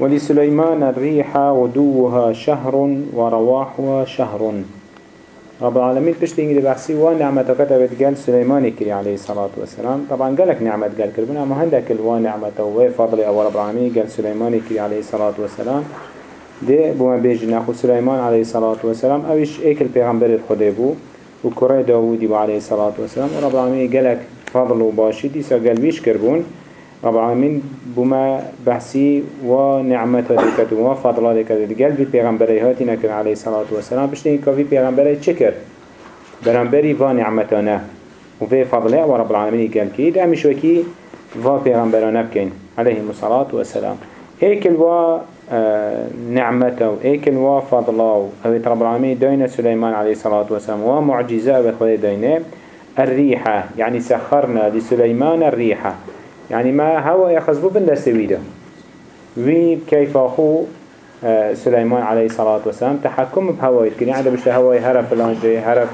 ولسليمان الريح غدوها شهر ورواحها شهر. رب العالمين بشتين اللي بحسي وان نعمة كتبت قال سليمان كري عليه الصلاة والسلام طبعا قالك نعمة قال كربنا اما هندك الوان نعمة وفضل أو رب العالمين قال سليمان كري عليه الصلاة والسلام ده بما بيجي ناخو سليمان عليه الصلاة والسلام اوش ايك البيغمبر الخده بو وكرة داودي عليه الصلاة والسلام ورب العالمين قالك فضل وباشي ديسا قال بيش كربون رب العالمين بما بحسي ونعمته دكت وفضل دكت قال في پیغمبره هاتي نكر عليه الصلاة والسلام بشتين كافي پیغمبره چكر برانبري و نعمتنا وفي فضله ورب العالمين قال كي دعمش وكي و پیغمبرانه بكين عليهم الصلاة والسلام. هيك الوا نعمته هيك الوا فضله أو رب العالمين دين سليمان عليه الصلاة والسلام ومعجزة بخواه دينه الريحة يعني سخرنا لسليمان الريحة يعني ما هوا يخزبو بن دستويدا وي كيف أخو آه، سليمان عليه الصلاة والسلام تحكم بهوا يتكن يعني بشت هوا هرب فلان جي هرب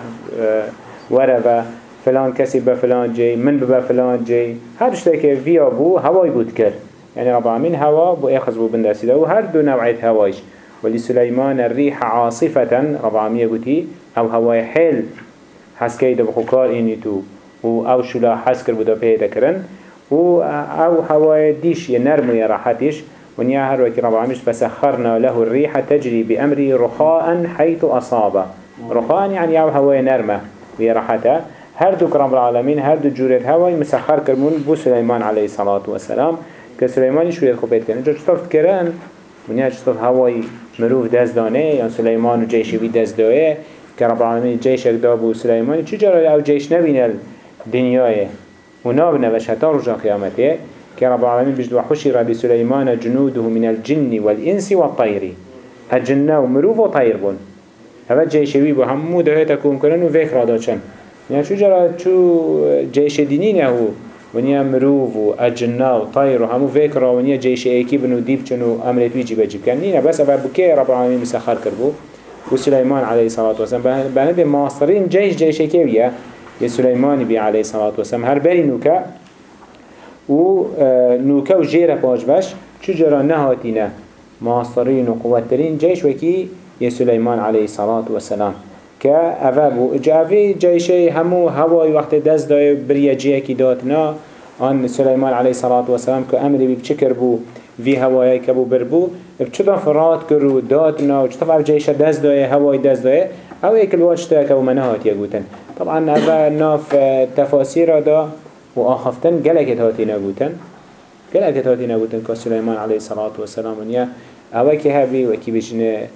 وربا فلان كسي بفلان جي من ببا فلان جي هر شتاك في أبو هوا يبود كر يعني رب العالمين هوا بو يخزبو بن دستويدا وهر دو نوعية هوايش ولسليمان الريح عاصفة رب العالمين يقول أو هوا حيل حسكي دبخو كار إني تو. و أو شلا حسكر بودا بيدا كرن و أو هواي ديش ينرمو يراحتش ونيا وكي رب العالمين فسخرنا له الريح تجري بأمري رخاء حيث أصاب رخاء يعني أو هواي نرمة ويراحته هر دو رب العالمين هر دو جورت هواي مسخر كرمون بو سليمان عليه الصلاة والسلام كسليمان شوية خبيت كرن جو شطفت كرن ونيا شطف هواي مروف دز دانه يعني سليمان و جيشي بي دز دوه كرب العالمين جيش اكدابو سليمان چجرا أو جيش نبين الدنيا ونابنا بش حتى رجع قيامته كرب العالمين بجد وحشر بسليمان جنوده من الجن والإنس والطير الجنة ومروف وطير بون. هذا جيش بيبو همو دهيتا كون كرن وفيك رادا چن يعني شو جرى شو جيش دينين هو ونيا مروف وأجنة وطير وهمو فيك را ونيا جيش ايكي بنو ديب چنو أمرت ويجي بجيب كان نينا بس أبا بكي رب العالمين مسخر كربو وسليمان عليه الصلاة والسلام بهنده ماصرين جيش جيش كيوية يسليمان بي عليه الصلاة والسلام. هر بري نوكا و نوكا و جيرا باش باش چجرا نهاتينا ماصرين وقوترين جيش وكي يسليمان عليه الصلاة والسلام. كأفابو جافي جيشي همو هواي وقت دست داي بريا جيكي داتنا عن سليمان عليه الصلاة والسلام كأمري بيبچكر بو؟ في هوایی که بو بچه فرات کرو داتنا و چطف جيشة دست دایه هوای دست دایه أو ایک الواج تا که منهات یگوتن طبعا اوه ناف تفاسیر دا و آخفتن گلکت هاتی نگوتن گلکت هاتی نگوتن که سلیمان علیه الصلاة والسلام. ونیا اوه که هبی و کی بشنه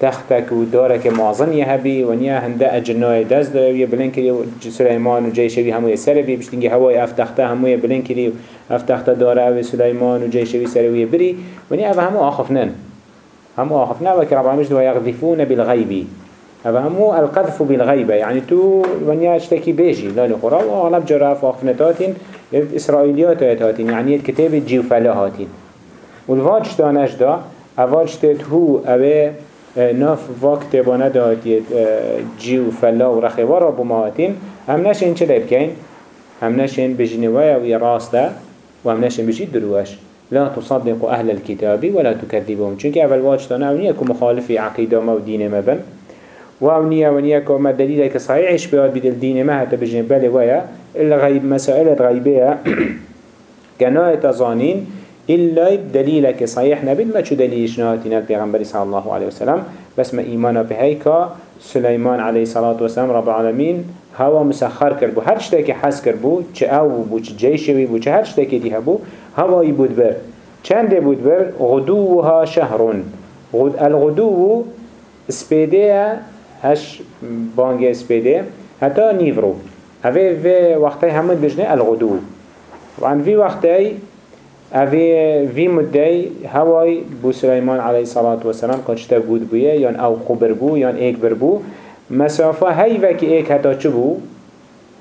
تختك ودارك معظم يهبي ونيا هندا أجناي ده ويا بلنكري سليمان وجيشوي همو يسربي بشتنجي هواي أفتحته همو يبلنكري أفتحته داره أو سليمان وجيشوي سروي بري. ونيا أبا همو آخفنن. همو آخفنا وكرب عمش دوا يغذفون بالغيب. أبا همو القذف بالغيبة. يعني تو ونيا اشتكي بيجي لا نخورا وأغلب جراف آخفنتاتين إسرائيليات هاتين يعني الكتاب الجيوفلا هاتين والفاج دانش دا أفاج هو أبي ناف وقت بانه دهاتیت جیو فلا و رخوارا بمهاتین هم نشین چه بکن؟ هم نشین بجنوه و راسته و هم نشین بجید دروش لا تصدق أهل الكتاب ولا تكذبهم. چونك أول واجتنا أونية مخالف عقيدة ما ودين ما بن وأونية ونية كما دليل كصحيح بياد بدل دين ما هتا بجنب بالي ويا إلا غيب مسائل غيبية كناية تظانين إلا دليلك صحيح نبيل ما شو دليلش نهاتنا البيغمبر صلى الله عليه وسلم بس ما إيمانا بهيكا سليمان عليه الصلاة والسلام رب العالمين هوا مسخر كربو هر شتاكي حس كربو چه أو بو چه جيشوي بو چه هر شتاكي دي هبو هوا يبود بر. چند بود بر؟ غدوها شهر غد الغدو سبيده هش بانگ سبيده حتى نيفرو هذا في وقتي همون بجنه الغدو وعن في وقتي اوه وی مدعی هوای بو سلیمان علیه الصلاة والسلام کچتا بود بویه یان أو خبر بو یان ایک بر بو مسافه هی وکی ایک حتا چه بو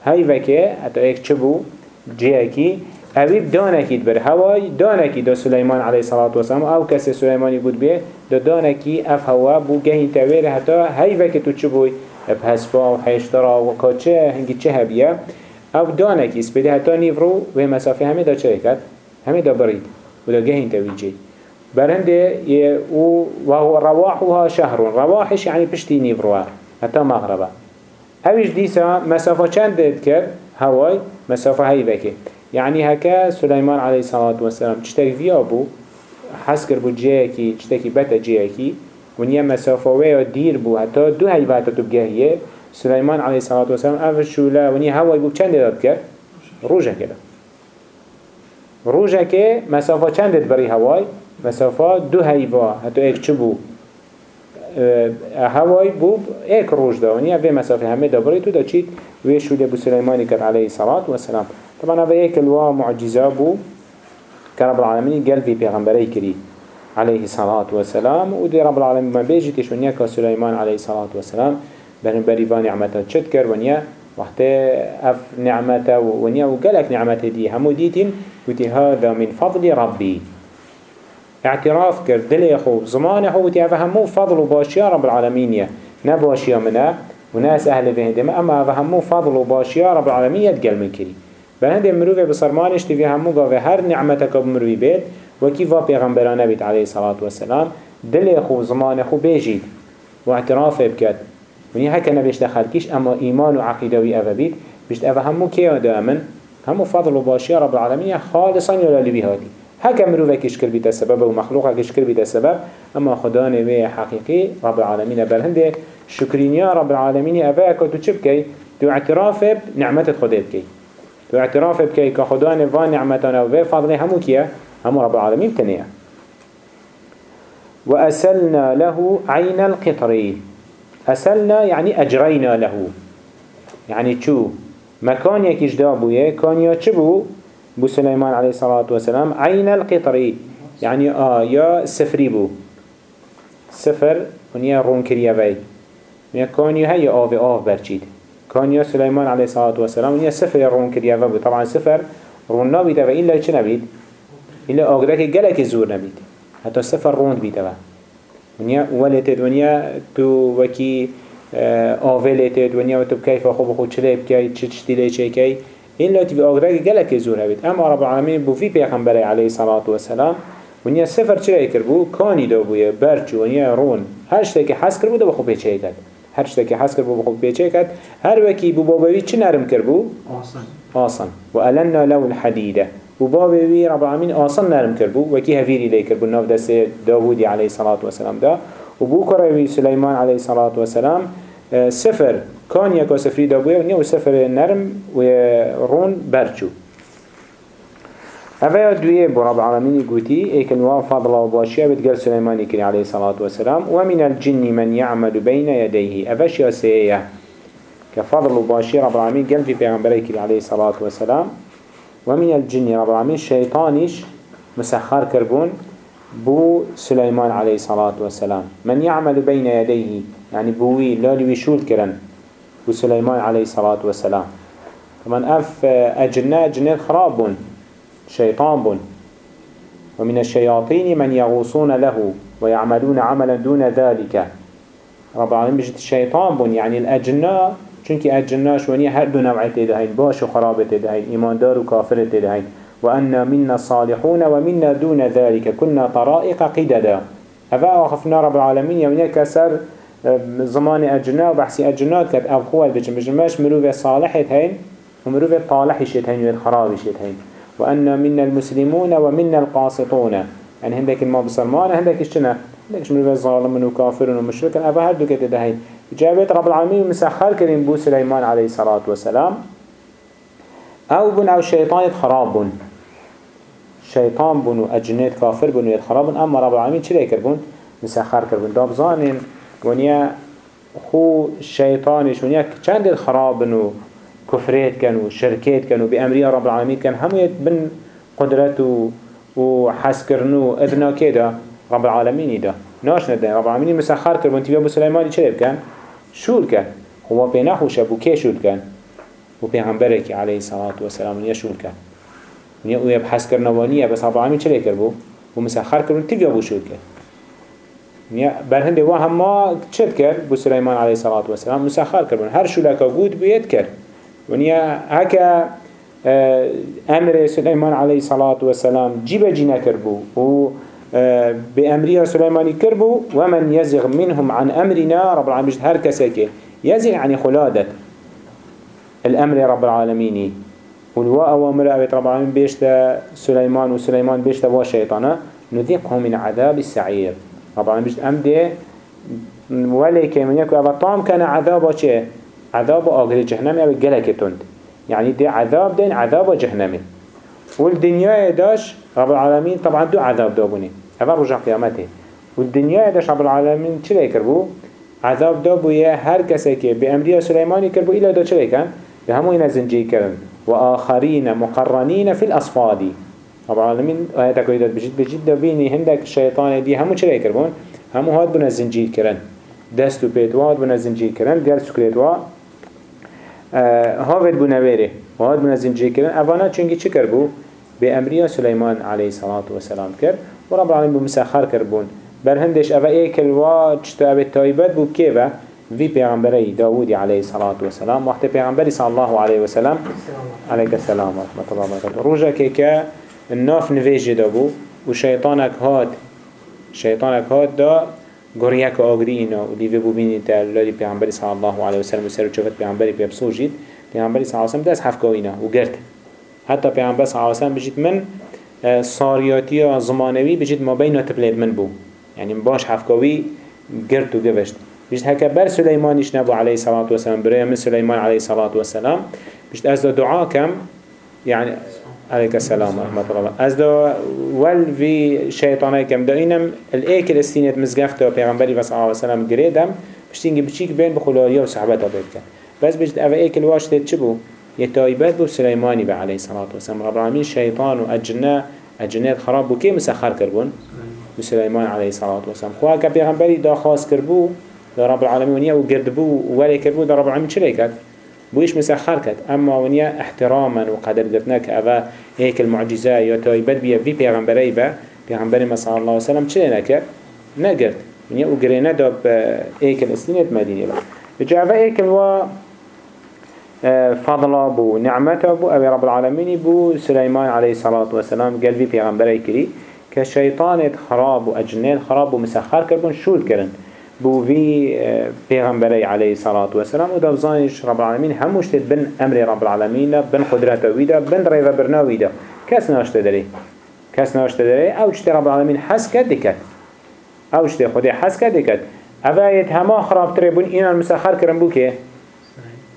هی وکی حتا ایک چه بو جیکی اویب دانکید بر هوای دانکی دا سلیمان علیه الصلاة والسلام أو کس سلیمانی بود بیه دا دانکی اف هوا بو گهین تاویر حتا هی وکی تو چه بوی اب هسفا و حیشترا و کچه هنگی چه هبیه أو دانکی سپیده حتا نیفرو و مسافه همه دا چه کرد همه دا برید و دا گهین تویجی برهنده وهو رواحها شهر رواحش يعني بشتي نيفروها حتى مغربا اوش ديسا مسافة چند دید کرد؟ هواي مسافة هاي بكي يعني هكا سليمان عليه الصلاة والسلام تشتري فيها بو حس كر بو جيكي تشتكي بتا جيكي ونيا مسافة ويا دير بو حتى دو هاي باتا تبقى سليمان عليه الصلاة والسلام أفر شولا ونيا هواي بو چند داد كر روجه كده. روجه که مسافه چند بری هواي مسافه دو هیوا حتی ایک چه بو هواي بو ایک روش دا ونیا وی مسافه همه دا بری تو دا چید وی شوله بو سلیمانی کرد علیه صلاة و سلام طبعا ایک الوا معجزة بو که رب العالمین قلبی پیغمبری کری عليه الصلاة والسلام ودي رب العالمين ما بيجي تشونيا كسليمان عليه الصلاة والسلام. بن بريفان نعمته تشتكر ونيا وقت أف نعمته ونيا وقالك نعمته دي همو ديتين؟ وتي هذا من فضل ربي. اعتراف كر دل خو زمان خو وتي هذا همو فضل وباشيا رب العالمين نباشيا منا وناس أهل فهندم أما هذا همو فضل وباشيا رب العالمين يتقل من كري بهند مروفة بصرمانش تفي همو قاوه هر نعمتك بمروي بيت وكيفا پیغمبرانه بيت عليه الصلاة والسلام دل خو زمان خو بيجيد واعتراف بكت ونی هکه نبیشت خلقیش اما ایمان و عقیده وی اوه بید بیشت اوه همو که دامن همو فضل و باشی رب العالمین خالصا یلا لبی هادی هکه مروفه کش کر بیت سبب و مخلوقه کش کر بیت سبب اما خدا نوی حقیقی رب العالمین برهنده شکرینیا رب العالمین اوه اکا تو اعتراف نعمت خدا بکی تو اعتراف بکی که خدا نوان نعمتانا و همو کیه همو رب العالمین تنیه وأسلنا له عين القطري أسلنا يعني أجرينا له. يعني شو مكان يكيش دابوية كان يا بو؟ سليمان عليه الصلاة والسلام عين القطري يعني آه يا سفري بو. سفر ونيا رون كريا بي. ونيا كان يا هيا آف آف برچيد. كان يا سليمان عليه الصلاة والسلام ونيا سفر رون كريا بي طبعا سفر رون نبيت إلا چه نبيت إلا آقدك جلك زور نبيت حتى سفر رون بيت ونیا ولتت ونیا تو وکی آولتت ونیا و تو کیف خوب خود چلی بکی چه چتی چه کی؟ این لاتی به آگرگ زور هبید اما رب العالمین بو فی پیغمبر علیه صلاة و سلام ونیا سفر چلی کر بو؟ کانی دو بویه برچو ونیا رون. هر حس کر بو دو بخو پیچه هر شتی که حس کر بو بخو پیچه کرد هر وکی بو بابوی چه نرم کر بو؟ آسان. آسان. و النا لو الحدیده و باب وی رب العالمین آسان نرم کرد بو وکی هفیری لی کرد بو ناف دست داوودی علیه صلاة و سلام دا. و بو کروی سلیمان علیه صلاة و سلام سفر کان یکا سفری دا بوی و نیو سفر نرم و رون برچو اوه دویه بو رب العالمین گوتی ایکن وا فضل و باشیه بتگل سلیمانی کری علیه صلاة و سلام و من الجن من يعمل بين يديه یا سیه. كفضل وباشير رب العالمين قال في پیغمبري عليه الصلاة والسلام ومن الجن رب العالمين شيطانش مسخر كربون بو سليمان عليه الصلاة والسلام من يعمل بين يديه يعني بوي لا لويشول كرن بو سليمان عليه الصلاة والسلام طبعا أف أجنة جنة خراب بون. شيطان بون ومن الشياطين من يغوصون له ويعملون عملا دون ذلك. رب العالمين بجد الشيطان بون يعني الأجنة چونك اجناش ونيا هر دو نوع تدهين باش و خراب تدهين ايمان دار و كافر تدهين. وأن منا صالحون ومنا دون ذلك. كنا طرائق قددا. هذا أخفنا رب العالمين يونيا كسر زمان أجنا وبحثي أجنات كت أبخوة بجم بجماش مروفة صالحة هين ومروفة طالحة شتهين والخراب شتهين وأن منا المسلمون ومنا القاسطون. يعني هندك الما بسلمان هندك اشتنا هندك مروفة ظالم وكافر ومشرك أفا هردو كتدهين جابت رب العالمين مسخر كريم بو سليمان عليه الصلاة والسلام. أو بن أو شيطان خراب شيطان بن وأجنات كافر بن يتخراب أما رب العالمين چلي كربون؟ مسخر كربون. داب زانين ونيا خو شيطانش ونيا چند الخراب بن كفريت كان وشركات كان بأمرية رب العالمين كان هم بن قدرته وحسكرنو إذنا كده رب العالمين ده ناش ندن رب العالمين مسخر كربون تبيه أبو سليماني چلي بكن شول كان هو بينحوش أبو كي شول كان. وبيغمبرك عليه الصلاة والسلام ونيا شول كان. ونيا ويا بحث كرنا ونيا بس رب العالمين چلي كربو. ومسخر كربون تبيه أبو شول كان. ونيا برهند وهم ما چد كر بو سليمان عليه الصلاة والسلام مسخر كربون. هر شولك قود بيت كر ونيا هكا أمر سليمان عليه الصلاة والسلام جيب جينا كربو و آه، بأمرها سليماني كربو ومن يزغ منهم عن أمرنا رب العالمين هر كساكي يزغ يعني خلادة الأمر رب العالمين والوا أوامر أبيت رب العالمين بيشتا سليمان وسليمان بيشتا وشيطانا نذيقه من عذاب السعير رب العالمين بيشت أم دي ولكن من يكو أبا طعم كان عذابه؟ عذاب آغر جهنم أبي قلق تند. يعني دي عذاب دين عذاب جهنمي والدنيا داش رب العالمين طبعا دو عذاب دابوني هذا رجع قيامته والدنيا داش رب العالمين چلي كربو عذاب دابو يا هر كسي كي بأمريا سليماني كربو إلا دا چلي كان بهمو إنا زنجي وآخرين مقرنين في الأصفاد رب العالمين آياتك ويدات بجد بجد بيني هندك الشيطان دي همو چلي كربون همو هاد بنا زنجي دستو بيتواد بنا زنجي قال سكريتوا هاود بو نویره و هاد بو نزنجی کرن اوانا چونگی چی کر بو؟ به امریا سلیمان علیه صلاة و سلام کر و رب العالمین بو مسخر کر بون بر هندش اوه ایکل و چطو اوه تایبت بو که و في پیغمبری داودی علیه صلاة و سلام وقت پیغمبری صلی الله علیه و سلام علیه السلام و رحمت الله وبرکاته روژا که که الناف نویجه دا بو و شیطانک هاد شیطانک هاد دا گریک آگری اینا و لیوه بو بینی تا لالی پیغمبری صلی الله علیه و سلم و سر چوفت پیغمبری پیبسو جید پیغمبری صلی الله علیه و سلم دست حفکا اینا و گرد حتی پیغمبر صلی الله علیه و سلم بجید من صاریاتی زمانوی بجید ما بین تبلید من بو يعني باش حفكوي قرت وقفشت بجد هكا بر سليمانيش نبو عليه الصلاة والسلام بريا من سليمان عليه الصلاة والسلام بجد أزدو دعاء كم يعني عليك السلام ورحمة الله. از ول في شيطاني كم دو اینم الايك الاستينيت مزگفت و پیغمبری و صلی الله علیه وسلم گریدم بشتینگی بچیک بین بخلالیا و صحبتا بید کن بس بجد اوه ايك الواشتت چه بو؟ يتايبات بو سليماني با عليه الصلاة والسلام رب العالمين شيطان و اجنه اجنات خراب بو. كي مسخر كربون بو سليمان عليه الصلاة والسلام خواه پیغمبری دا خاص کربو دا رب العالمين ونیا و گرد بو و ولی کربو دا رب العالمين کرد؟ بويش مسخر كت. أما ونيا احتراما وقدر قدرنا كأبا هيك المعجزة يا تايبت بيا في پیغمبري با. پیغمبر صلى الله عليه وسلم چلي نكر نقرد ونيا وقرينا داب هيك الاستينيت مدينة با. جاء هيك الوا فضلا بو نعمته بو أبي رب العالمين بو سليمان عليه الصلاة والسلام قال في پیغمبري كري كشيطان خراب وأجنال خراب ومسخر كربون شول كرن بو في پیغمبری علیه صلاة و سلام و رب العالمین. هموش بن أمر رب العالمین بن قدرت ویدا بن ریو برنا ویدا کس ناشت داری؟ کس ناشت داری؟ أو رب العالمین حس کد دکت أو چت خودی حس کد دکت اوایت هما خراب تره بون اینا مسخر کرن بو که؟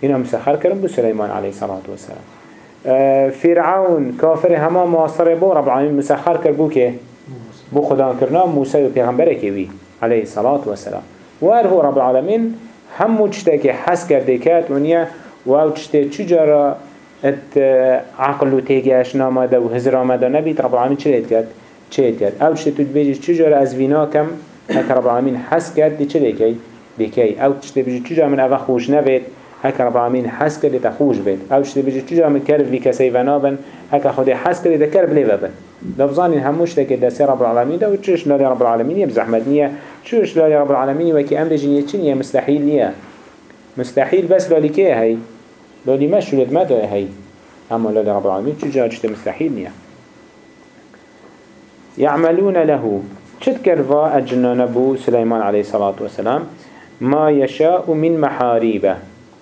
اینا مسخر کرن بو سلیمان علیه صلاة و سلام. فرعون کافر هما معاصر بو رب العالمین مسخر کرد بو که؟ بو خدا کرنا موسی و پیغمبره که وی عليه الصلاة والسلام وار هو رب العالمين. همو تشتاكي حس کرده كات ونيا واو تشتا چجارا ات عقل و تيجاش نامده و هزر آمده نبيت رب العالمين چليت كات چليت كات أو تشتا تبيجي چجارا از وينا كم هك رب العالمين حس دي چلي كي دي كي أو تشتا بيجي چجارا من اوه خوش نبيت هك رب العالمين حس كات دي تخوش بيت أو تشتا بيجي چجارا من كرف في كسي ونابن هك خودي حس كات دي كرف ليفبن دبزانين هموش تكي دسي رب العالمين ده وچش لالي رب العالمين يبزحمت نية چوش لالي رب العالمين وكي أمر جنية چنية مستحيل نية مستحيل بس لالي كيه هاي لالي ما شولد ما ده هاي أما لالي رب العالمين چو جاجت مستحيل نية يعملون له چد كرفا أجنان بو سليمان عليه الصلاة والسلام ما يشاء من محاريبه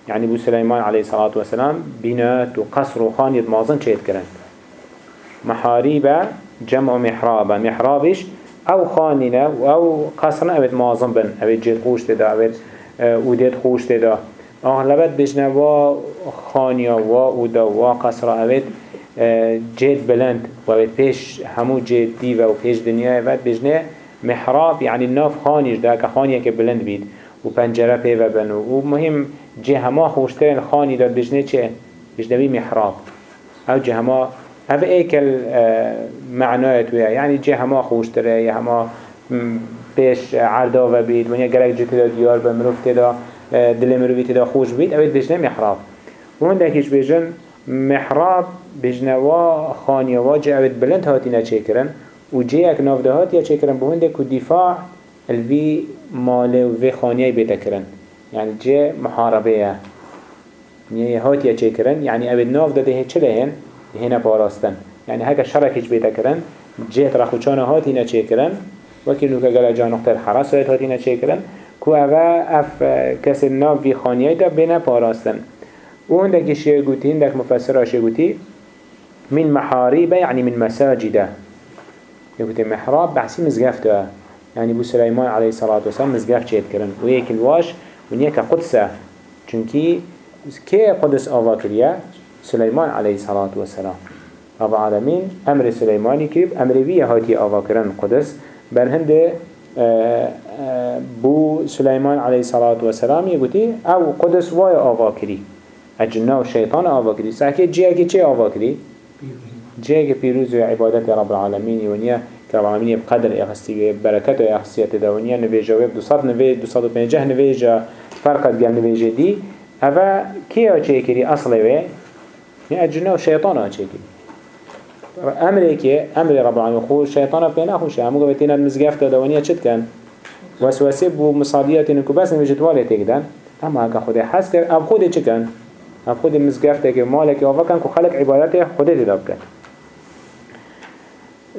يعني بو سليمان عليه الصلاة والسلام بنات وقصر وخان يدمازن چيت كرن محاريبه جمع محرابه محرابش أو خانينه أو قصرنا اوید مازن بن اوید جيد خوش تدا اوید اودید خوش تدا اغلبت بجنه و خانیا و اودا و قصر اوید جيد بلند و اوید پیش همو جيد دیو و پیش دنیا اوید بجنه محراب يعني الناف خانيش ده كخانيه كبلند بيد و پنجره پیوه بنو و مهم جه هما خوشترین خانی داد بجنه چه؟ بجنه محراب. أو جه هما هذا ايكل معنايت ويا يعني جه هما خوش ترى هما بيش عرضا و بيد ونيا قرق جت دا ديار بمروف تدا دل مروفي تدا خوش بيد اوید بجنه محراب ومن داكيش بجن محراب بجنه و خانيه و جه اوید بلند هاتينا چه کرن و جه اك ناف ده هاتيا چه کرن بهنده كو دفاع الوي ماله و في خانيه بيتا کرن يعني جه محاربه يعني هاتيا چه کرن يعني اوید ناف ده چه هنا باراستن يعني هكا شرك هج بيتا كرن جيت رخوشان هاتي نچه وكي نوكا قال جا نقطة الحرس هاتي نچه كو اوه اف کس ناب في خانيه دا بنا پاراستن و هندك شيء قوتي هندك مفسر شيء قوتي من محاريب يعني من مساجد يقول محراب بحسي مزقفته يعني بو سليمان عليه الصلاة والسلام مزقف شيء كرن ويك الواش ونيك قدسه. چونكي كي قدس آوا كريا سليمان عليه الصلاة والسلام. رب العالمين أمر سليماني كريب أمر بيه هاتي آوا كرن قدس بل هنده آه، آه، بو سليمان عليه الصلاة والسلام يقولي أو قدس واي آوا كري اجنا و شيطان آوا كري ساكي جيه كي آوا كري جيه بيروز عبادة رب العالمين ونيا كرب العالمين بقدر اخستي بركته اخستي تدونيا نبيجا ويب دو صد نبيج دو صد بنجه نبيجا فرقت قال نبيجا دي هذا كي چه كري اصله وي يعني اجنا و شيطان چه كري امره که أمر رب العالمین خو شیطان پی نخوشه همو که بتینا المزگفت دادوانیه چت کن؟ وسوسه بو مصادیات اینکو بس نمیجد واله تکدن اما اگه خود حس کرد اب خود چه کن؟ اب خود مزگفته که مالک آوا کن که خلق عبادت خود تداب کن.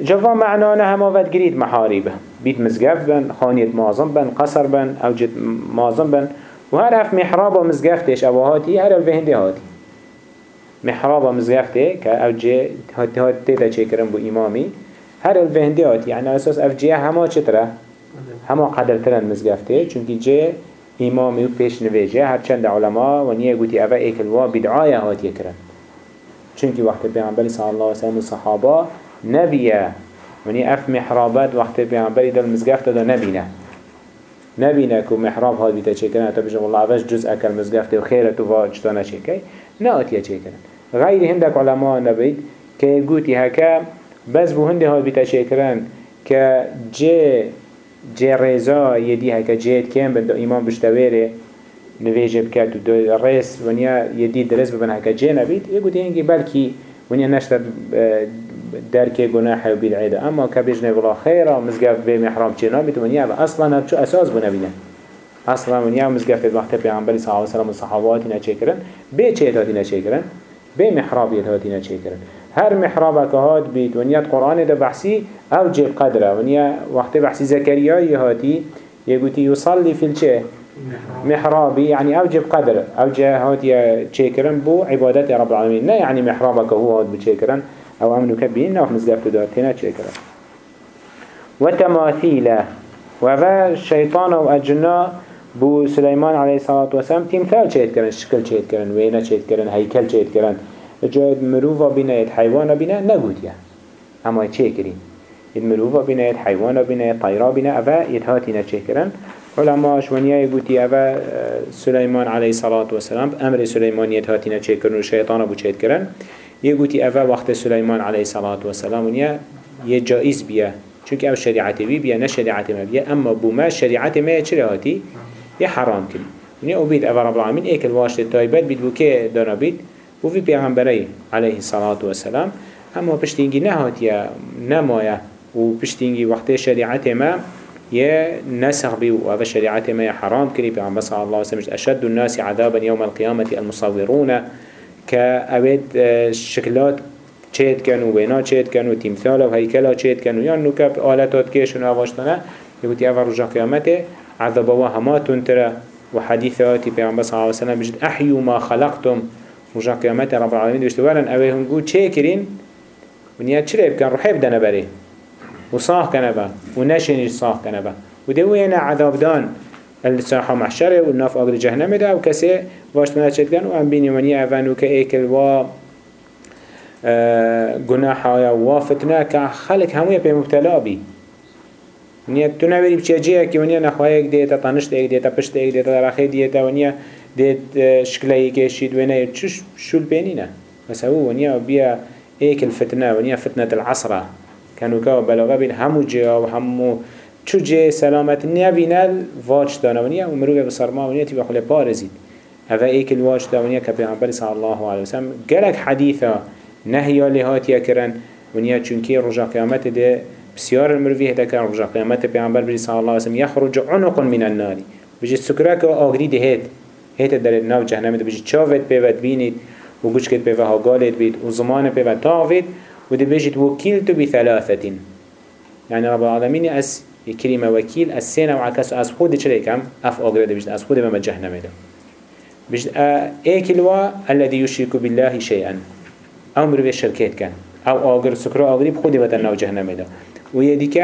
جوا معنانه همه ود گرید محاربه بیت مزگفت بن خانیت معظم بن قصر بن أو جد معظم بن. و هر اف محراب و اوهاتی هر الوهنده هاتی محراب مزگفته که أو جه هات هات تیتا چه کرن بو امامی هر الوهنده هات يعني أساس اف جه همه چطره همه قدر ترن مزگفته چونکی جه امامی و پیش نویجه هر چند علما و گوتی اوه ایکل و بدعای هات چونکی وقت پیغمبر صلی الله علیه وسلم و صحابه نبیه ونی اف محرابات وقت پیغمبری دل مزگفته دا نبینه نبینه که محراب هات بیتا چه کرن تا بجم الله اوش جز اکل مزگفته و خیرت و واجتانه چه که نه آتیه چه کرن غير هندك علماء نبيت كي قوتي هكا بس بو هنده هاد بيتا شكرن كا جي جي ريزا يدي هكا جيت كام بندو إمام بشتويري نویجه بکرد و دو رئیس ونیا یه دید درست ببن هکا جه نبید. یه گوتی هنگی بلکی ونیا نشتر درک گناح و بدعه اما که بجنه ولا خیره مزگف به محرام چه نامید ونیا أصلا چو أساس بو نبینه أصلا ونیا مزگف وقت پیغمبری صلی الله علیه و سلم و صحاباتی نچه کرن به چه دادی نچه کرن بي محرابي هاتينا چيكرن هر محرابك هات بيت ونيات قرآن ده بحثي أو جيب قدره ونيا وقت بحثي زكريا هاتي يقولي يصلي في الچه محرابي يعني أو جيب قدر أو جه هاتي چيكرن بو عبادت رب العالمين نا يعني محرابك هو هات بچيكرن أو امنو كبين نوح مزقفت دارتنا چيكرن وتماثيله وفا الشيطان واجنا بو سليمان عليه الصلاة والسلام تمثال چهت کرن شکل چهت کرن وینا چهت کرن هیکل چهت کرن جاید مروفا بینه ید حیوانا بینه نگود یا اما چه کرین ید مروفا بینه ید حیوانا بینه ید طیرا بینه اوه ید هاتینا چه کرن علماء شونیه گوتی اوه سليمان عليه الصلاة والسلام أمر سليمان ید هاتینا چه کرن و شیطان بو چهت کرن یه گوتی اوه وقت سليمان عليه الصلاة والسلام ونیا یه جائز بیه چونکه أو شریعتی بی بیه نه شریعتی ما بیه اما بو ما شریعتی ما چرا هاتی یه حرام کری ونی أو بید أو رب العالمین ایک الواشت تایبت بید بو که دانا بید و في پیغمبری علیه الصلاة والسلام اما پشتینگی نهاتیه نمایه و پشتینگی وقت شریعت ما يه نسخ بي وهذا شريعته ما حرام كري بيعم صلى الله وسلم أشد الناس عذابا يوم القيامة المصورون. كأبد شكلات چيت كانوا وينا چيت كانوا تمثالا وهيكلا چيت كانوا يعني نكب آلاتات كيشون واشتنا يقول تي أفر رجا قيامته عذابوا هما تنترى وحديثاتي بيعم صلى الله عليه وسلم بجد أحيوا ما خلقتم. رجا قيامت رب العالمين بيشتوارن أوه هنگو چه كرين ونیا چرا بكن روحي بدنا بري وصاح كنبا ونشنش صاح كنبا ودوينا عذاب دان. الساحة محشرة والناف أقل جهنم ده وكسي واشتنا چد كان وان بيني ونيا أفانو كأيكل و گناحا و فتنه که خلق هموی پی مبتلا بی. ونیا تو نبری بچه جیه که ونیا نخواه یک دیتا تنشت یک دیتا پشت یک دیتا رخی دیتا ونیا ديت شكله يكشيد وينا تشوش شو البينينا بس هو ونيا بيا ايك الفتنة ونيا فتنة العصرة كانوا كاو بلغة بين همو جيا وهمو چو جي سلامت نبينا الواج دانا ونيا ومروه بصرما ونيا تبا خلي بارزيد هذا ايك الواج دا ونيا كبيغمبر صلى الله عليه وسلم قالك حديثة نهي لهات يكرن ونيا چونكي رجا قيامت ده بسيار المروه هدا كان رجا قيامت بيغمبر صلى الله عليه وسلم يخرج عنق من النار. بجي سكراك آغري ده هيد هیت در ناو جهنم دو بجی چاوت پیوت بینید و گوش کت پیوه ها گالت بید و زمان پیوت تاوید و دو بجید وکیل تو بی ثلاثتین. يعني رب العالمين أس كلمة وكيل السنة وعكس أس خود كم أف أقرد بجد أس خود ما جهنم ده بجد إيكلوا الذي يشرك بالله شيئا أو مروي الشركات كان أو أقر سكرا أقرب خود بدنا جهنم ده ويديك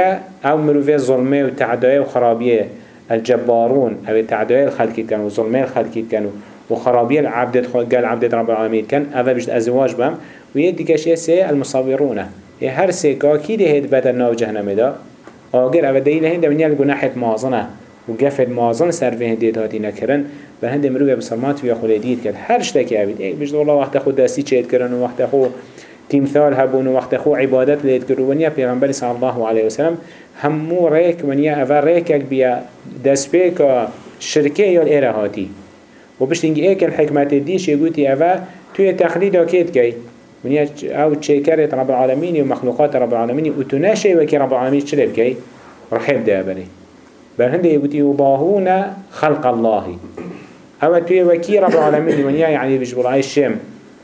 أو مروي ظلمه وتعداء وخرابية الجبارون. أو التعداء الخلق كانوا وظلمه الخلق كانوا وخرابية العبد قال عبد رب العالمين كان أفا بجد أزواج بهم ويديك شيء سي المصابرون هر سيكا كي ده هيد بدر ناو جهنم دا آگر أو دلیل هنده من یل گناحت مازنه. و گفت مازن سر به هندیت هاتی نکرن. به هنده مروی بسلمات ویا خود دید کرد. هر شتکی آوید. ای بجد والله وقت خود دستی چید کرن و وقت خود تمثال هبون و وقت خو عبادت لید کرو ونیا پیغمبر صلی الله علیه وسلم همو ریک ونیا اول ریکک بیا دست پیکا شرکه یا ایره هاتی. و بشتینگی ایک الحکمت دیش یگوتی اول توی تقلید آکید که من أو تشيكرت رب العالمين ومخلوقات رب العالمين وتناشي وكي رب العالمين تشرب كي رحب ده بني بل هنده يقول يباهون خلق الله. أو توي وكي رب العالمين من يعني بجبر عاي الشم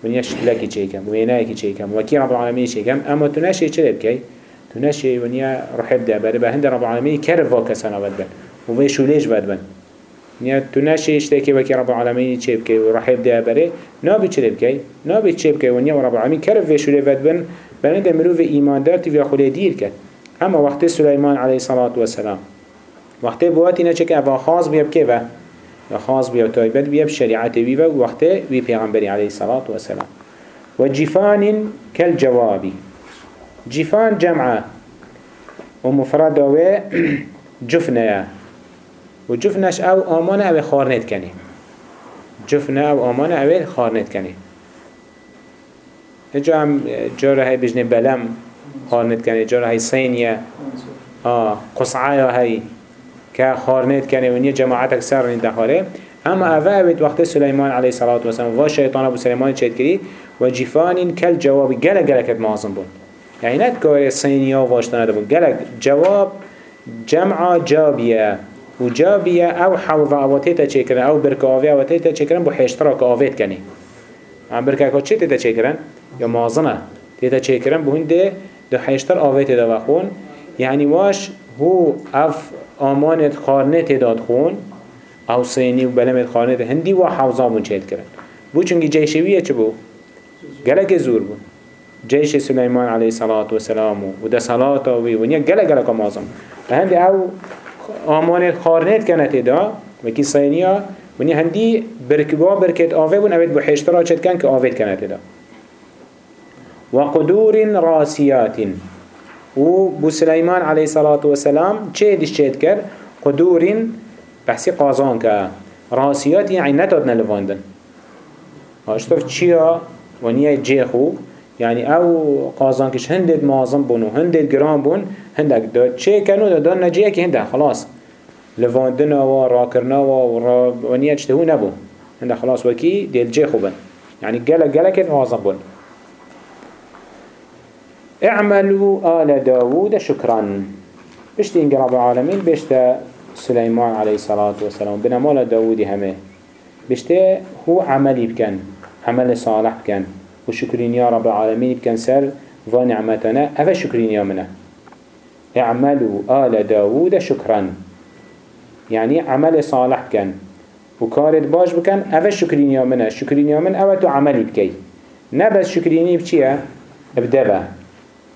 من يشتلكي تشيكم وينايكي تشيكم وكي رب العالمين تشيكم أما تناشي تشرب كي تناشي ونيا رحب ده بل هنده رب العالمين كرف وكسانا بدبن. وبيشو ليش بدبن. نیا تو نشی اشتکی وکی رب العالمین چه بکی و رحیب ده بره نابی چه بکی نابی چه بکی و نیا و رب العالمین کرف و شوله ود بن بنده مروف ایمان دار تیوی خود دیر کرد أما وقت سلیمان علیه صلاة و سلام وقت بواتی نچه که اوه خاص بیب که و خاص بیب تایبت بیب شریعت وی و وقت وی پیغمبری علیه صلاة و سلام و جفان کل جوابی جفان جمعة. و و جفنة. و جفنش أو آمان أو خارنت کنی. جفنه أو آمان أو خارنت کنی. جا هم جاره های بجنه بلم خارنت کنی. جاره های سینیه. آه قصعه های که خارنت کنی و نیه جماعت اکثر رین دخاره اما اوه اوید وقت سلیمان علیه صلاة و سلام و شیطان ابو سلیمان چید کری و جفان کل جوابی گلک گلکت معظم بود يعني ند كوري صينية واشتنا دبون قالك جواب جمع جابية و او حوضا اواتیتا چه کرن او برکه آوی اواتیتا چه کرن بو حشترا که آویت کنی. ام برکه که چه تیتا چه کرن؟ یا مازنه. تیتا چه کرن بو هنده دو حشتر آویت دا وخون یعنی واش هو اف آمانت خارنه تداد خون. او سینی و بلمت خارنه هندی و حوضا بون چهد کرن. بو چونگی جیشویه چه بو؟ گلک زور بو. جيش سليمان عليه الصلاة والسلام وده صلاة ونيا جل جل كمازم فهندي أو آمان خارنت کنه تدا وکی صینیا ونی هندی برکبا برکت آوه بون اوید بو حشترا چد کن که آوید کنه تدا و قدور راسیات و بو سلیمان علیه صلاة و سلام چه دیش چید کرد؟ قدور بحثی قازان که راسیات یعنی نتاد نلواندن. هاشتف چیا؟ ونیا جیخو. يعني أو قازان كش هندد معظم بون و هندد گرام بون. هندك دا چه کنو دا دان نجيه که هنده خلاص. لواندنا و راكرنا و ونيا اجتهو نبو. هنده خلاص وكي ديل جي خوبن يعني قلق قلق معظم بون. اعملوا آل داوود شكرا بشتي انقر رب العالمين بشتا سليمان عليه الصلاة والسلام بنمال داود همه. بشتا هو عملي بكن عمل صالح بكن وشكرين يا رب العالمين. كان سر ونعمتنا أفا شكرين يا منة؟ اعملوا آل داود شكرا. يعني عمل صالح كان وكارد باش بكن أفا شكرين يا منة؟ شكرين يا من أفا تو عملي بكي. نبس شكريني بچيه بدبة.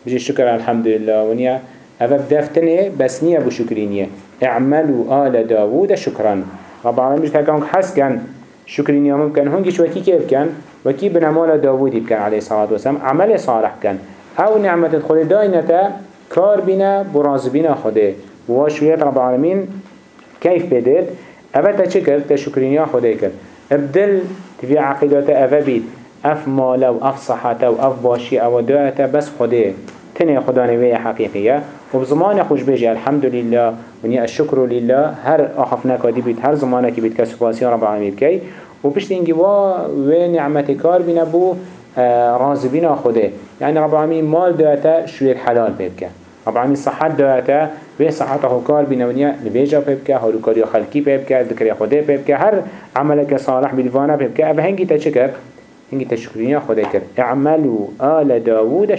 بجي شكر الحمد لله ونيا. أفا بدفتنه بس نيا بشكرينيه اعملوا آل داود شكرا. رب العالمين تاكم حس كان شكرين يا ممكن هنجي شوكي كيف كان وكي بنعمال داودي بكان عليه الصلاة والسلام عمل صالح كان أو نعمة الخلي داينة كار بنا براز بنا خده واشويات رب العالمين كيف بدت أفتا شكر تشكرين خده كر ابدل تبي عقيدات أفا بيت اف مالا و اف صحتا و اف باشي أو داتا بس خده تنه خدا نوية حقيقية وبزمان خوش بيجي الحمد لله ونيا الشكر لله. هر اخفنا كادي بيت هر زمانك بيت كسباسي رب العالمين بكي و پشت اینگی وا و نعمت کار بینه بو راز بینه خوده. يعني رب العالمين مال داتا شوية حلال بيبكا رب العالمين صحت داتا و صحته کار بینه ونیا نبیجا بيبكا هارو کاری خلقی بيبكا ذکر خوده بيبكا هر عملك صالح بالفانا بيبكا اوه هنگی تا چکر؟ هنگی تا شکرینیا خوده کر اعملوا آل داوود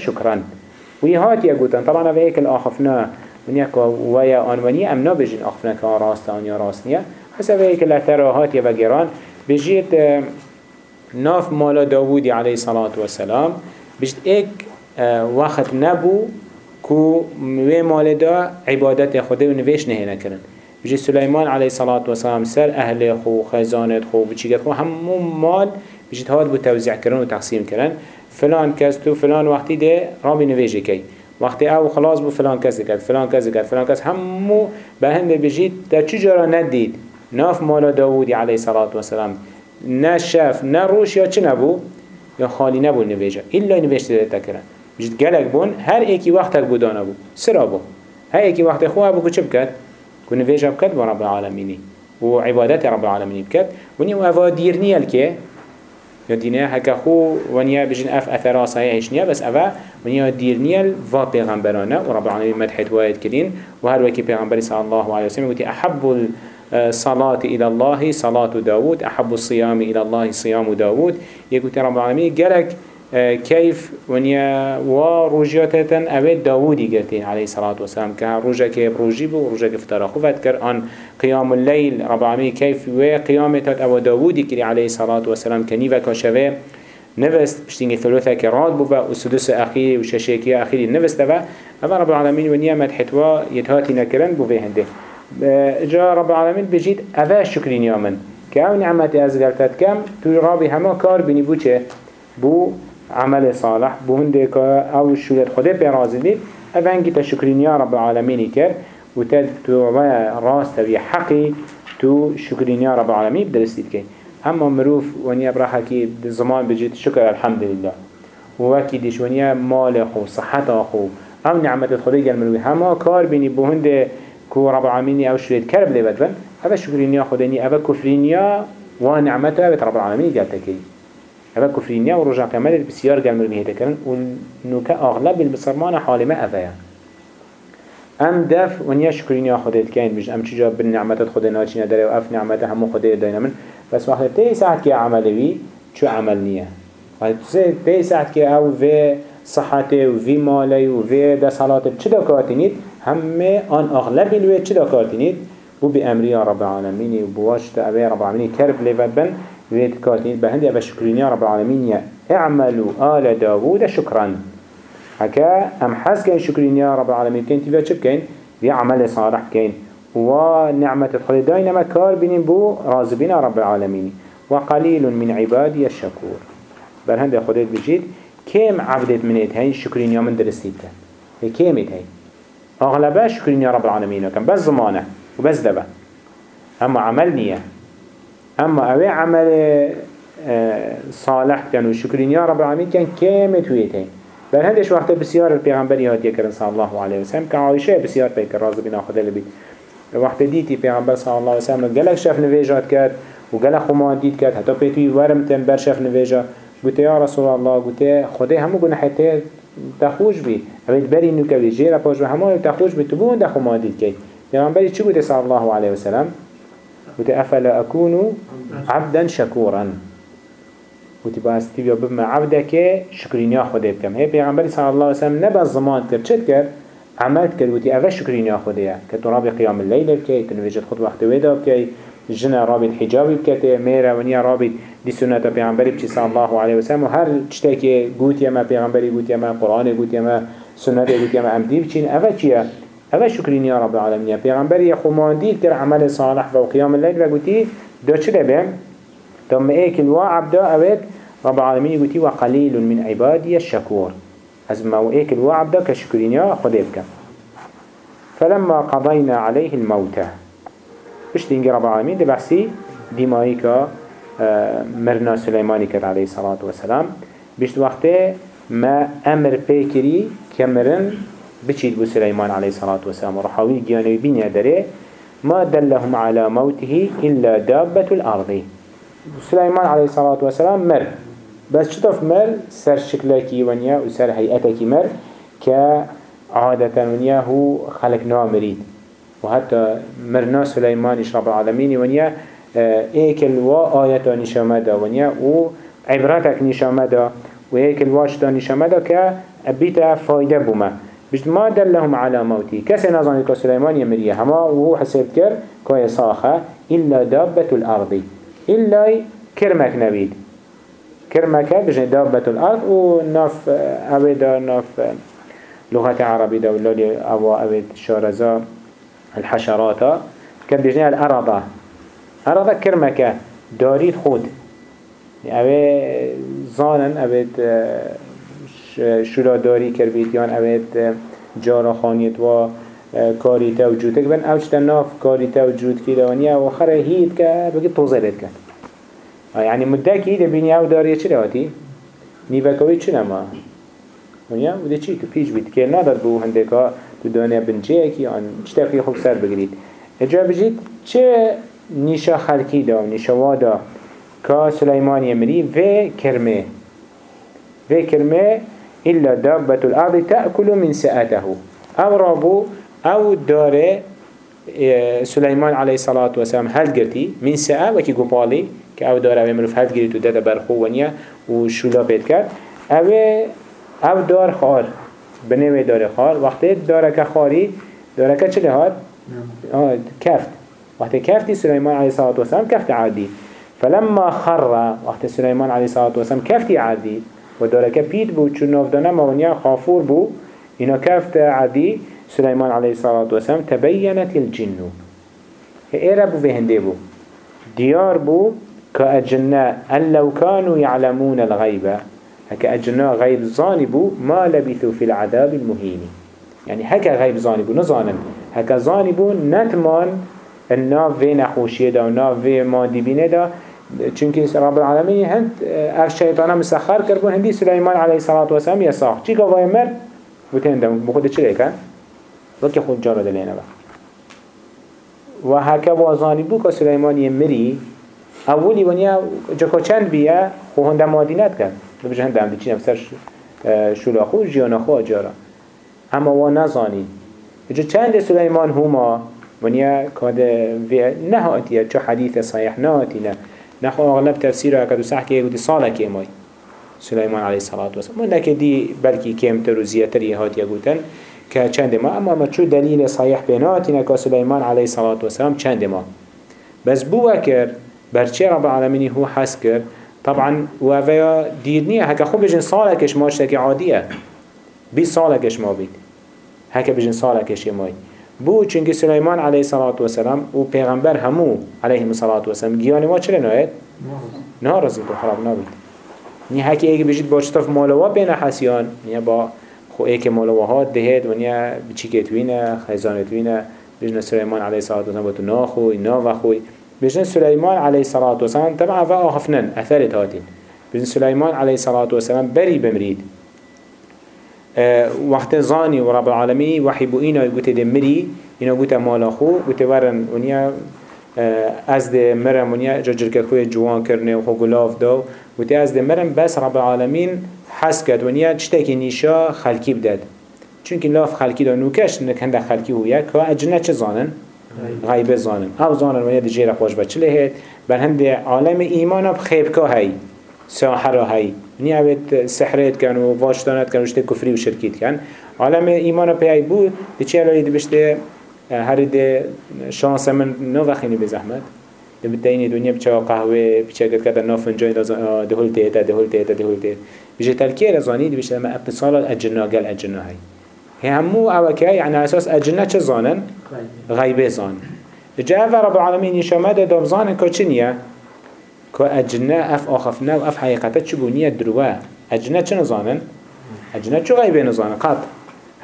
شكرا ويهات يقولون طبعا في هيك الآخفنا ونیا که ویا آنوانی ام نبجین آخفنا که راست آنیا راست نیا حسب ایک لتراهات یا وگران بجید ناف مالا داوودی علیه صلاة و سلام. بجد ایک وقت نبو کو وی مال دا عبادت خود و نویش نهی نکرن. بجد سلیمان علیه صلاة و سلام سر أهل خو خزانت خو بچیگت خو همون مال بجد هاد بو توزیع کرن و تقسیم کرن فلان کس تو فلان وقتی ده رابی نویجه کی وقتی أو خلاص بو فلان کس کرد فلان کس کرد فلان کس همو به هنده بجید در چی جارا ندید ناف مالا داودی علیه صلاة و سلام نه شف روش یا چه نبو یا خالی نبو نویجه ایلا نویشته ده تکرن بجید گلک بون هر ایکی وقتک بودانه بو سرا بو هر ایکی وقت خواه بو چه بکد که نویجه بکد با رب العالمینی. و عبادت رب العالمینی بکد ونی و اوا دیر نیل دینه هکا خو ونیا بجن اف اثرا صحیحش نیا بس اوه ونیا دیر نیل و پیغمبرانه. و رب العالمین مدحت واید کرین و هر وکی پیغمبری صلی الله علیه وسلم گوتی احب الصلاة إلى الله صلاة داود أحب الصيام إلى الله صيام داود. يقول رب العالمين قالك كيف ونيا وروجياتة أبد داودي قلتين عليه الصلاة والسلام. كروجا كيف روجي بو روجا كيف تراخو. فذكر عن قيام الليل رب العالمين كيف وقيامة أبو داودي كري عليه الصلاة والسلام. كنيفا كشفه نفست بشتيني ثلاثة كرات بوفا والسدس أخيري وشاشيكي أخيري نفست بها أما رب العالمين ونيا مدحتوا يتهاتي نكرن بوفي هنده. جا رب العالمين بجيد أفا شكرين يامن كأو نعمتي أزغلتت كم؟ تو رابي هما كار بني بو بو عمل صالح. بهنده که أو شویت خوده پی رازی دید اوانگی تا شکرینیا رب العالمینی کرد و تا تو راست و حقی تو شکرینیا رب العالمین بدرستید که. اما مروف ونیا برا حکی زمان بجید شکر الحمدلله. و وکی دیش ونیا مال خو صحت خو أو نعمت خدا گل مروی. همه کار بینی بهنده که رب العالمینی أو شویت کرب لیبد بن أو شکرینیا خدانی أو کفرینیا و نعمت رب العالمینی گل تکی هذا كفرينيا ورجع كمال بسيار قال مرمي هيدا كرن ونوكا أغلب البصرمان حالما أفيا أم دف ونيا شكرينيا خديت كاين بيج أم تجا بالنعمة خدي ناتشينا داري وأف نعمة همو خدي داينا من. بس وقت تي ساعت كي عملوي شو عمل نية تي ساعت كي أو في صحته وفي مالي وفي دا صلاة چدا كاتنيد همه آن أغلب الوي چدا كاتنيد وبأمري رب العالمين وبواشت أبي رب العالمين كرب لفبن ويت كاتين. بهندي أبا شكرين يا رب العالمين. اعملوا آل داوود شكرا. هكا أم حس كين شكرين يا رب العالمين. كين تبا شب كين؟ عمل صالح كين. ونعمة الخلد داينما كار بين بو رازبين رب العالمين. وقليل من عبادي الشكور. بل هندي خديت بجيد كم عبدت من هاي شكرين يا من درستيك كم هاي أغلبها شكرين يا رب العالمين. كان بس زمانة. وبس دبا. أما عمل نية اما اوه عمل آه، صالح كان وشكرين يا رب العالمين كان كامت ويتين بل هندش وقت بسيار البيغمبري هات يكرن صلى الله عليه وسلم كان عايشة بسيار بيكر رازو بنا خدا لبيت وقت ديتي پیغمبر صلى الله عليه وسلم قلق شف نواجهات كات وقلق خمان ديت كات حتى بيتوي ورمتن بر شف نواجه قلت يا رسول الله قلت خدا همو قلنا حتى تخوش بي اوید بری نو که جیره پاش و همه تخوش بی تو بون دخو مادید که پیغمبری چی بوده صلی الله علیه وسلم وتي أفلا أكون عبدا شكورا؟ وتي باس تبيا بما عبدك شكرين يا خده بكم هي بيغمبري صلى الله عليه وسلم نبا الزمان كر چد كر عملت كر وتي أفا شكرين يا خده كترابي قيام الليل بكي. تنويجت خد وقت ويدا بكي. جنا رابط حجاب بكته ميرا ونيا رابط دي سنة بيغمبري بچي صلى الله عليه وسلم. وهر چتاكي قوت يما بيغمبري قوت يما قرآن قوت يما سنة قوت يما أمدي بچين أفا چيه هذا شكرين يا رب العالمين پیغمبر يا خماندي كر عمل صالح و قيام الليل و قوتي دو چه بهم تم ايك الوا عبدا اويت رب العالمين قوتي وقليل من عبادي الشكور از ما ايك الوا عبدا كشكرين يا خديبك فلما قضينا عليه الموت بش تنجي رب العالمين دي بحسي ديمايكا مرنا سليماني كر عليه الصلاة والسلام بشت وقته ما أمر بيكري كمرن بچید بو سليمان عليه الصلاة والسلام ورحاوي جيانوي بين يدري ما دلهم على موته إلا دابة الأرض. سليمان عليه الصلاة والسلام مر بس شطف مر سر شكلكي ونيا وسر هيئتكي مر كعادة ونيا هو خلق نامريد وحتى مرنا سليمان رب العالمين ونيا ايكل و آيات نشامدا ونيا و عبرتك نشامدا و ايكل واشتا نشامدا كأبيتا فايدة بما بجد ما دلهم على موتي. كسي نظاني كسليمان يمريه هما وهو حسب كر كوي صاخة إلا دابة الأرض. إلا كرمك نبيد. كرمك بجن دابة الأرض ونف أبدا نف لغة عربية دولة أو أبد شارزا الحشرات. كان بجنها الأرضة أرضة كرمك. داريد خود. يعني أبي زانن أبد شولا داری کربید یان اوید جارا خانیت و کاری تا وجود بن اوش تناف کاری تا وجود کی دوانیا و خره هید که بگی توزه رد کن. يعني مدة كي دبيني او داريه چه لهاتي نيوكوي چه نما؟ ونیا وده چی تو پیش بید که نداد بو هندکا تو دانه بنجه کی؟ آن چه تقیی خوب سر بگیرید. اجا بجید چه نیشا خلکی دا و نیشا وادا؟ که سلیمان یمری و کرمه. و کرمه إلا دابة الأرض تأكل من سأته أو رابو أو داره سليمان عليه الصلاة والسلام هل قرتي من سأة وكي قبالي كأو داره أو مروف هل قرتي دادا برخو ونيا وشولا بيت كات أو أو دار خار بنوي دار خار. وقت داره كخاري داره كچه لهاد آه كفت وقت كفتي سليمان عليه الصلاة والسلام كفت عادي فلما خر وقت سليمان عليه الصلاة والسلام كفتي عادي و دارکه پید بود چون نافدانه مونیا خافور بود اینا کفت عدی سلیمان علیه الصلاة والسلام تبینت الجن ایره بو هنده بو. دیار بو که اجنه ان لو كانوا يعلمون الغيبة هكا اجنه غيب زاني بو ما لبثوا في العذاب المهين يعني هكا غيب زاني بو نزانن. هكا زاني بو نتمان الناف في نخوشيه دا و ناف في مادي بینه دا. چونکه رب العالمین هند اف شیطانا مسخر کرد هندی سلیمان علیه الصلاة والسلام یساخ چی گواه مر بوده هندم بخود چی لیکن؟ وکی خود جارا دلینه با. و هکا وازانی بو که سلیمان یه مری اولی ونیا جکا چند بیه خو هنده مادینت کرد. بجه هنده هم شولا خو جیانا خو جارا اما و نزانی. جا چند سلیمان هما ونیا کاده نهاتیه چو حدیث صحیح نه نخو اغلب تفسيره كدو صح كي يقول صالة كي ماي سليمان عليه الصلاة والسلام. لك دي بلكي كم تروزية تريهات يقولن كچند ما. اما ما شو دليل صحيح بيناتنا كسليمان عليه الصلاة والسلام چند ما. بس بو وكر برچه رب العالمين هو حس كر طبعا وفيا ديرنية هكا خو بجن صالة كش ماشتك عادية بي صالة كش ما بيت هكا بجن صالة كش ماي بو چونکه سلیمان علیه الصلاة والسلام و پیغمبر همو علیه الصلاة والسلام گیانی ما چرا ناید؟ نه رزید و خراب نبید نی هکی ایگه بجید با چطف مالوا بین حسیان نی با خو ایک مالوا ها دهید و نی خیزان توینه بجن سلیمان علیه الصلاة والسلام باتو ناخوی ناوخوی بجن سلیمان علیه الصلاة والسلام طبعا فا آخفنن اثرت هاتین. بجن سلیمان علیه الصلاة والسلام بری بمرید. وقت زاني ورب العالمين وحي بو اينا يقول ده مري اينا قوت مالا خو قوت ورن ونيا از ده مرم ونيا جرجر خوی جوان کرنه و خو گلاف دو قوت از ده مرم بس رب العالمين حس کد. ونيا چتاكي نيشا خلقي بدد. چونك لاف خلقي دا نوكش نك هنده خلقي هو يك اجنه چه زانن؟ غيبه زانن. أو زانن ونيا ده جيره خوش بچه لهت بر هنده عالم ایمان بخيبكا هاي ساحره هاي نی اوید سحرت کن و واشتانت کن و شته کفری و شرکیت کن عالم ایمان پیای بود دی چه علایی دی بشته هر دی شانس من نو وخینی به زحمت دی بدینی دنیا بچه قهوه بچه گد کده نو فنجان دهول تیتا دهول تیتا دهول تیتا بجه تلکیه رزانی دی بشته ما اتصال اجنا گل اجنا هی هی همو اوکه یعنی أساس اجنا چه زانن؟ غیبه زان. جاء رب العالمين يشمد داب زانن که چنیه؟ که أجنة أف آخفنه و اف حقیقته چه بونیه دروة. أجنة چه نزانن؟ أجنة چه غیبه نزانن؟ قط.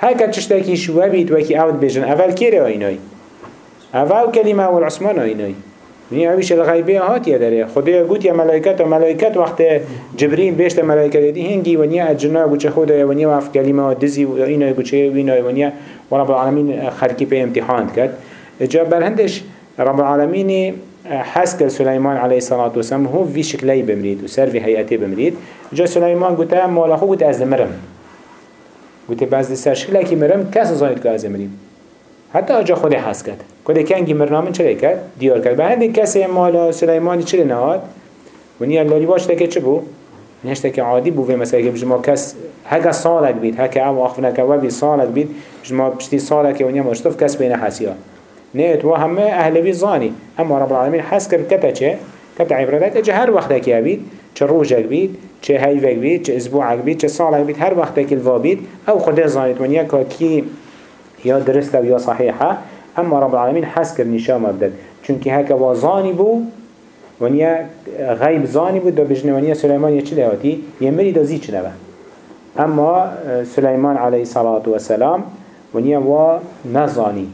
هکا چشتاکی شوه بید وکی اول بیجن أول کیره آینای أول کلمه أول عثمان آینای نی اویش الغیبه هاتیه داره خدای گوت یا ملائکت و ملائکت وقت جبرین بیشت ملائکت دی هنگی و نیا اجنا گوچه خدا و نیا وقت کلمه دزی و اینا گوچه و اینا و نیا و رب العالمین خلقی په امتحان کرد. جا برهندش رب العالمین حس کرد سلیمان علیه الصلاة والسلام هو في شکلی بمرید و سر في هیئتی بمرید جا سلیمان گوته مالا خو گوته از مرم. گوته بعض سر شکلی که مرم کس زانید که از مریم حتی اجا خود حس کرد. کده کنگی مرنامن چرا کرد؟ دیار کرد. به هنده کسی مالا سلیمانی چرا نهاد؟ و نیا لالی باش تکه چه بو؟ نهشتك عادي بو. في مثلا بجما كس هكا صالك بيت هكا أو اخفنك وبي صالك بيت بجما بشتي صالك ونيا مشتف كس بين حسيا نيت وهم أهل بيت زاني اما رب العالمين حس كر كتا چه كتا عبرتك اجا هر وقتك يا بيت چه روجك بيت چه هيفك بيت چه اسبوعك بيت چه صالك بيت هر وقتك الوا بيت أو خده زانيت ونيا كي يا درسته يا صحيحه اما رب العالمين حس كر نشام بدد چونك هكا وزاني بو ونیا غیب زانی بود دا بجنه ونیا سلیمان یه چی لهاتی؟ یه مری اما سلیمان علیه صلاة و سلام ونیا و نزانی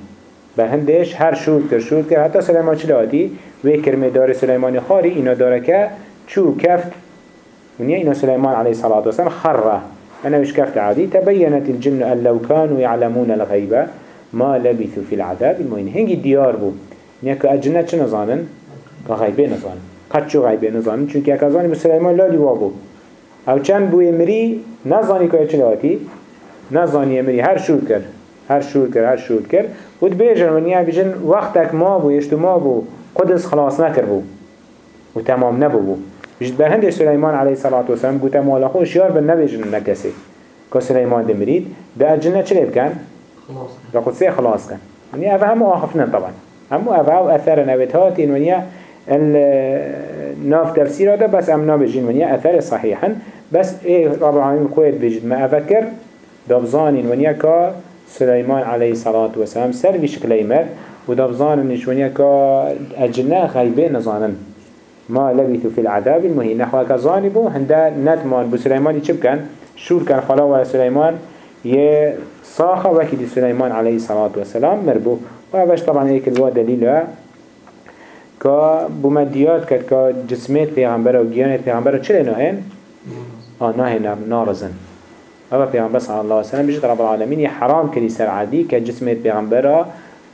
به هندش هر شود کر شود کر حتی سلیمان چی لهاتی؟ وی کرمه دار سلیمان خاری اینا داره که چو کفت ونیا اینا سلیمان علیه صلاة و سلام خره أنا مش كفت عادي تبينت الجن أن لو كانوا يعلمون الغيبة ما لبثوا في العذاب المهين هنجي ديار بو نيكو أجنة شنو ظانن غیبه نزان قد نزان چون که اکازانی مسلمان لالی وابو أو چند مری نزانی که چه لاتی نزانی مری هر شور کرد. هر شور کرد هر شور کرد و بیجن و نیا بیجن وقتک ما بو یشتو ما بو قدس خلاص نکر بو. و تمام نبو بو. بیجد برهند سلیمان علیه صلاة و سلام گوتا مالا خوش یار بن نبیجن نکسی که سلیمان دمرید ده اجنه چه بکن؟ خلاص کن. قدسه خلاص کن. يعني أفا هم آخفنا طبعا. هم أفا أثر نبتات ونيا الناف تفسير هذا بس أمنا بجين ونيا أثر صحيحا بس إيه رب العالمين خويت بجد ما أفكر دبزان ونيا كا سليمان عليه الصلاة والسلام سر في شكل يمر ودبزان نش ونيا كا الجنة غيبين نظانا ما لبثوا في العذاب المهين. نحو كظانبو هندا نتمان بسليمان يشب كان. شور كان خلا سليمان. يه صاخة وكي سليمان عليه الصلاة والسلام مربو وهذا طبعا هيك الوا دليل که بومدیات کرد که جسمیت پیغمبر و گیانت پیغمبر چه نهین؟ آه نهین نارزن اما پیغمبر صلی الله علیه وسلم بجد رب العالمین حرام کردی سر عادی که جسمیت پیغمبر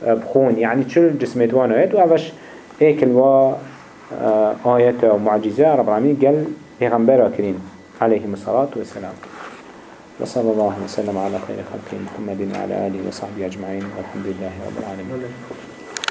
بخون. يعني چل جسمیت وانو هید و اوش ایک الوا آیت و معجزة رب العالمین قال پیغمبر کرین عليه الصلاة والسلام. وصلى الله وسلم على خير خلقه محمد وعلى آله وصحبه أجمعين والحمد لله رب العالمين.